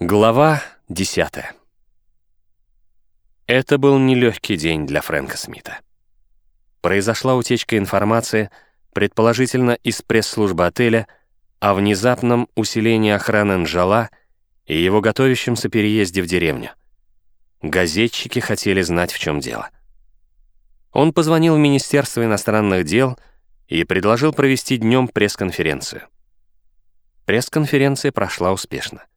Глава 10. Это был нелегкий день для Фрэнка Смита. Произошла утечка информации, предположительно из пресс-службы отеля, о внезапном усилении охраны Нжала и его готовящемся переезде в деревню. Газетчики хотели знать, в чем дело. Он позвонил в Министерство иностранных дел и предложил провести днем пресс-конференцию. Пресс-конференция прошла успешно.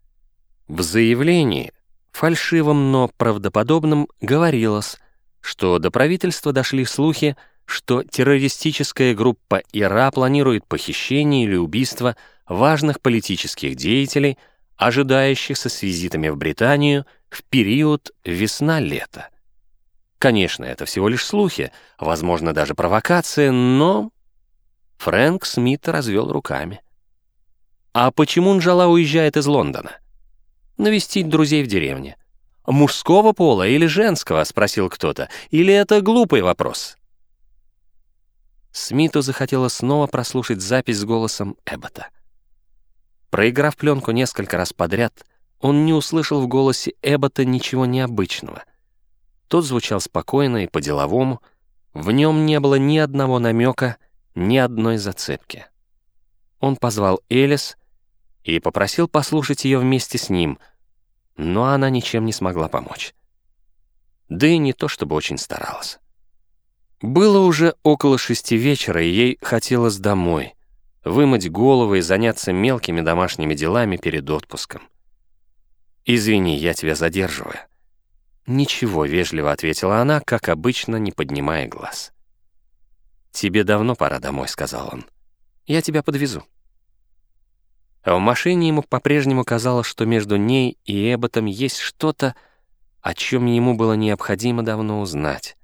В заявлении, фальшивом, но правдоподобном, говорилось, что до правительства дошли слухи, что террористическая группа ИРА планирует похищение или убийство важных политических деятелей, ожидающихся с визитами в Британию в период весна-лето. Конечно, это всего лишь слухи, возможно, даже провокация, но... Фрэнк Смит развел руками. А почему Нджала уезжает из Лондона? Навестить друзей в деревне. «Мужского пола или женского?» — спросил кто-то. «Или это глупый вопрос?» Смиту захотелось снова прослушать запись с голосом Эббота. Проиграв пленку несколько раз подряд, он не услышал в голосе Эббота ничего необычного. Тот звучал спокойно и по-деловому, в нем не было ни одного намека, ни одной зацепки. Он позвал Элис и попросил послушать ее вместе с ним — но она ничем не смогла помочь. Да и не то, чтобы очень старалась. Было уже около шести вечера, и ей хотелось домой, вымыть голову и заняться мелкими домашними делами перед отпуском. «Извини, я тебя задерживаю». «Ничего», — вежливо ответила она, как обычно, не поднимая глаз. «Тебе давно пора домой», — сказал он. «Я тебя подвезу». А в машине ему по-прежнему казалось, что между ней и Эбботом есть что-то, о чем ему было необходимо давно узнать.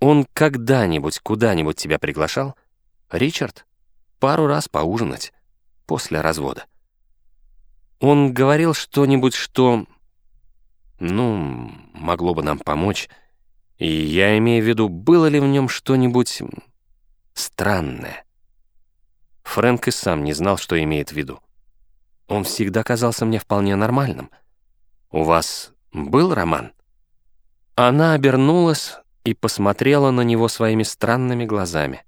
«Он когда-нибудь куда-нибудь тебя приглашал? Ричард? Пару раз поужинать. После развода. Он говорил что-нибудь, что... Ну, могло бы нам помочь. И я имею в виду, было ли в нем что-нибудь странное. Фрэнк и сам не знал, что имеет в виду. Он всегда казался мне вполне нормальным. У вас был роман? Она обернулась и посмотрела на него своими странными глазами.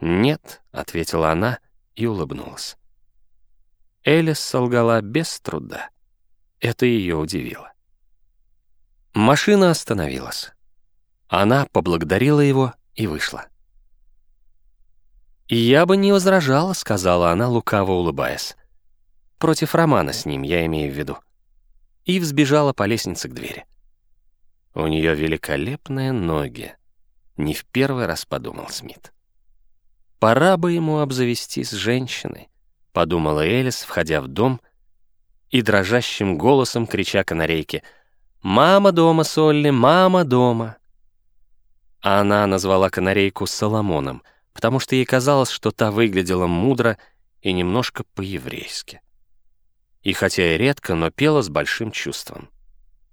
«Нет», — ответила она и улыбнулась. Элис солгала без труда. Это ее удивило. Машина остановилась. Она поблагодарила его и вышла. «Я бы не возражала», — сказала она, лукаво улыбаясь. «Против романа с ним, я имею в виду». И взбежала по лестнице к двери. У нее великолепные ноги. Не в первый раз подумал Смит. «Пора бы ему обзавестись женщиной», — подумала Элис, входя в дом и дрожащим голосом крича канарейке «Мама дома, Солли, мама дома!» Она назвала канарейку Соломоном — потому что ей казалось, что та выглядела мудро и немножко по-еврейски. И хотя и редко, но пела с большим чувством.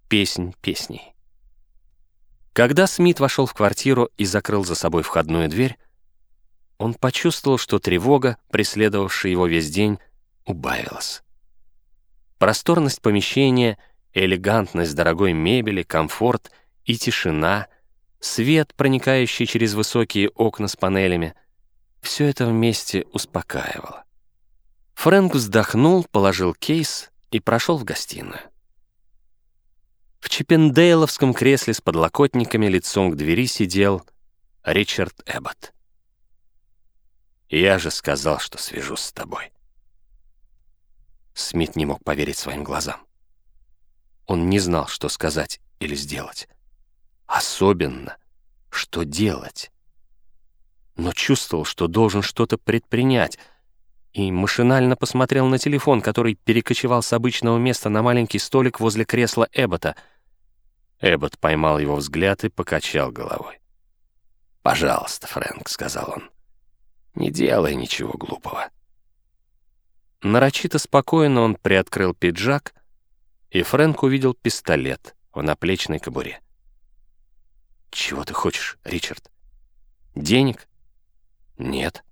Песнь песней. Когда Смит вошел в квартиру и закрыл за собой входную дверь, он почувствовал, что тревога, преследовавшая его весь день, убавилась. Просторность помещения, элегантность дорогой мебели, комфорт и тишина — свет, проникающий через высокие окна с панелями. Все это вместе успокаивало. Фрэнк вздохнул, положил кейс и прошел в гостиную. В чиппендейловском кресле с подлокотниками лицом к двери сидел Ричард Эббот. «Я же сказал, что свяжусь с тобой». Смит не мог поверить своим глазам. Он не знал, что сказать или сделать. Особенно, что делать. Но чувствовал, что должен что-то предпринять, и машинально посмотрел на телефон, который перекочевал с обычного места на маленький столик возле кресла Эббота. Эббот поймал его взгляд и покачал головой. «Пожалуйста, Фрэнк», — сказал он, — «не делай ничего глупого». Нарочито спокойно он приоткрыл пиджак, и Фрэнк увидел пистолет в наплечной кобуре. «Чего ты хочешь, Ричард? Денег?» «Нет».